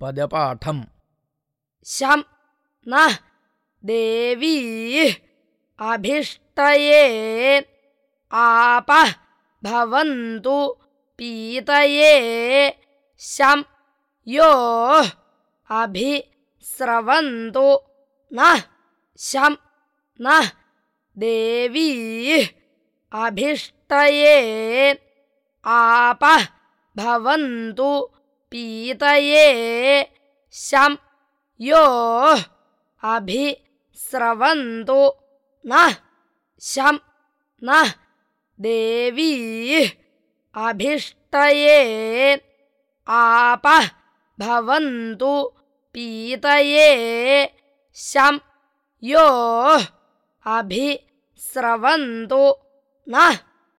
पदपाठम्। शं नः देवी अभिष्टये आपः भवन्तु पीतये शं यो अभिस्रवन्तु नः शं नः देवी अभिष्टये आपः भवन्तु पीतये शं। यो अभिस्रवन्तु नः शं। नः देवी अभिष्टये आपः भवन्तु। पीतये शं। यो अभिस्रवन्तु नः